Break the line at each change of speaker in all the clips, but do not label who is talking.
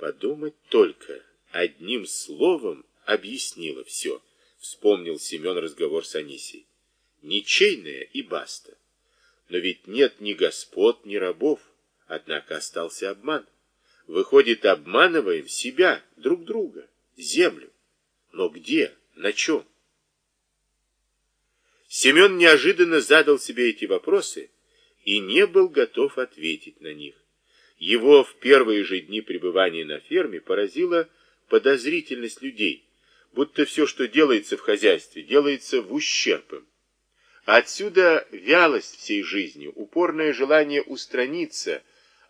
Подумать только, одним словом объяснила все, вспомнил Семен разговор с Анисией. Ничейная и баста. Но ведь нет ни господ, ни рабов, однако остался обман. Выходит, обманываем себя, друг друга, землю. Но где, на чем? Семен неожиданно задал себе эти вопросы и не был готов ответить на них. Его в первые же дни пребывания на ферме поразила подозрительность людей, будто все, что делается в хозяйстве, делается в ущерб им. Отсюда вялость всей жизни, упорное желание устраниться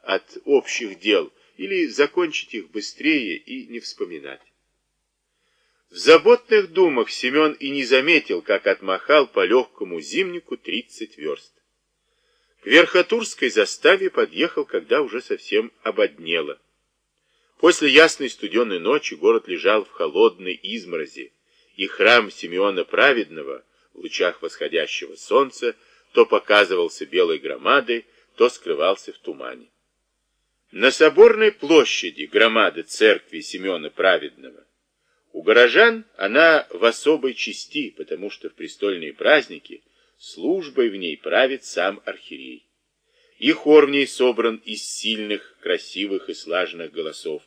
от общих дел или закончить их быстрее и не вспоминать. В заботных думах Семен и не заметил, как отмахал по легкому зимнику тридцать верст. Верхотурской заставе подъехал, когда уже совсем ободнело. После ясной студеной ночи город лежал в холодной изморози, и храм Симеона Праведного в лучах восходящего солнца то показывался белой громадой, то скрывался в тумане. На соборной площади громады церкви Симеона Праведного у горожан она в особой чести, потому что в престольные праздники службой в ней правит сам архиерей. И хор в ней собран из сильных, красивых и слаженных голосов.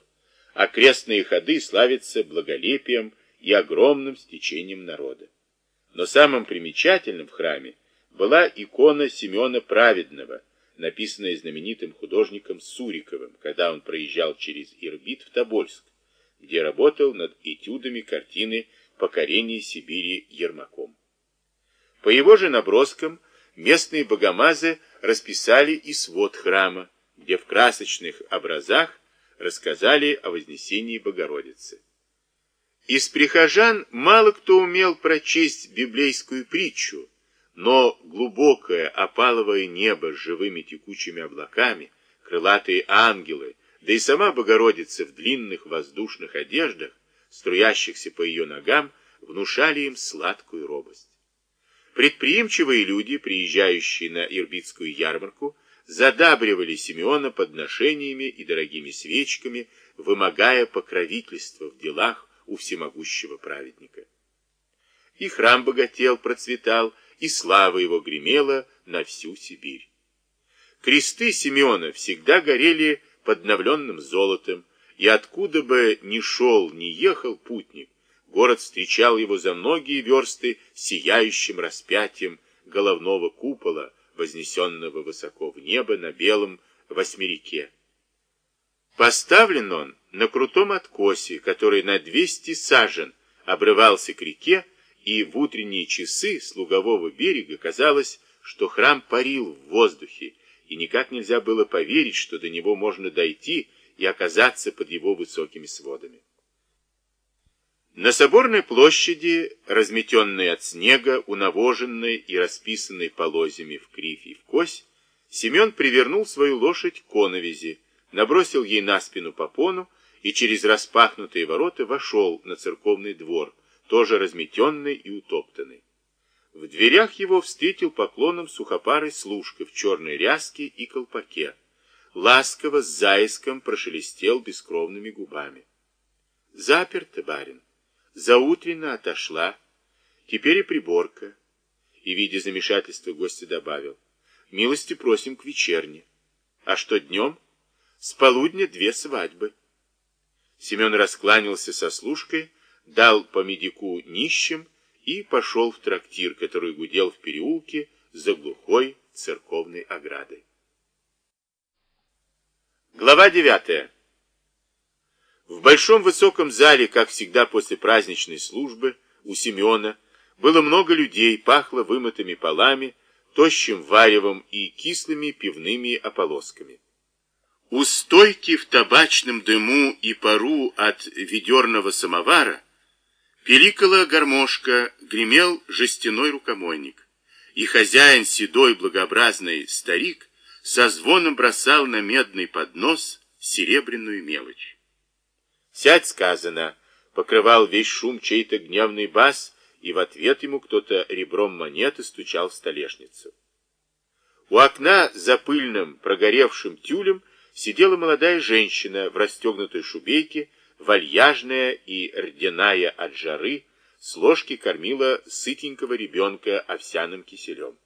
Окрестные ходы славятся благолепием и огромным стечением народа. Но самым примечательным в храме была икона Семена Праведного, написанная знаменитым художником Суриковым, когда он проезжал через Ирбит в Тобольск, где работал над этюдами картины «Покорение Сибири Ермаком». По его же наброскам местные богомазы расписали и свод храма, где в красочных образах рассказали о Вознесении Богородицы. Из прихожан мало кто умел прочесть библейскую притчу, но глубокое опаловое небо с живыми текучими облаками, крылатые ангелы, да и сама Богородица в длинных воздушных одеждах, струящихся по ее ногам, внушали им сладкую робость. Предприимчивые люди, приезжающие на Ирбитскую ярмарку, задабривали Симеона подношениями и дорогими свечками, вымогая покровительства в делах у всемогущего праведника. И храм богател, процветал, и слава его гремела на всю Сибирь. Кресты Симеона всегда горели подновленным золотом, и откуда бы ни шел, ни ехал путник, Город встречал его за многие версты сияющим распятием головного купола, вознесенного высоко в небо на белом восьмерике. Поставлен он на крутом откосе, который на 200 сажен обрывался к реке, и в утренние часы с лугового берега казалось, что храм парил в воздухе, и никак нельзя было поверить, что до него можно дойти и оказаться под его высокими сводами. На соборной площади, разметенной от снега, унавоженной и расписанной полозьями в кривь и в кось, Семен привернул свою лошадь к коновизи, набросил ей на спину попону и через распахнутые ворота вошел на церковный двор, тоже разметенный и утоптанный. В дверях его встретил поклоном сухопарый служка в черной ряске и колпаке. Ласково с заиском прошелестел бескровными губами. Заперто, барин заутренно отошла, теперь и приборка. И, видя замешательство, гостя добавил, милости просим к вечерне. А что днем? С полудня две свадьбы. Семен раскланялся со служкой, дал по медику нищим и пошел в трактир, который гудел в переулке за глухой церковной оградой. Глава девятая. В большом высоком зале, как всегда после праздничной службы, у Семена было много людей, пахло вымытыми полами, тощим варевом и кислыми пивными ополосками. У стойки в табачном дыму и пару от ведерного самовара пиликала гармошка, гремел жестяной рукомойник, и хозяин, седой благообразный старик, со звоном бросал на медный поднос серебряную мелочь. «Сядь!» — сказано. Покрывал весь шум чей-то гневный бас, и в ответ ему кто-то ребром монеты стучал в столешницу. У окна за пыльным, прогоревшим тюлем сидела молодая женщина в расстегнутой шубейке, вальяжная и рдяная от жары, с ложки кормила сытенького ребенка овсяным киселем.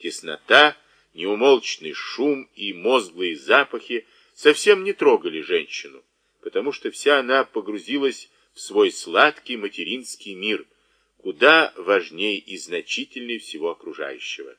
Теснота, неумолчный шум и мозглые запахи совсем не трогали женщину, потому что вся она погрузилась в свой сладкий материнский мир, куда важней и значительней всего окружающего.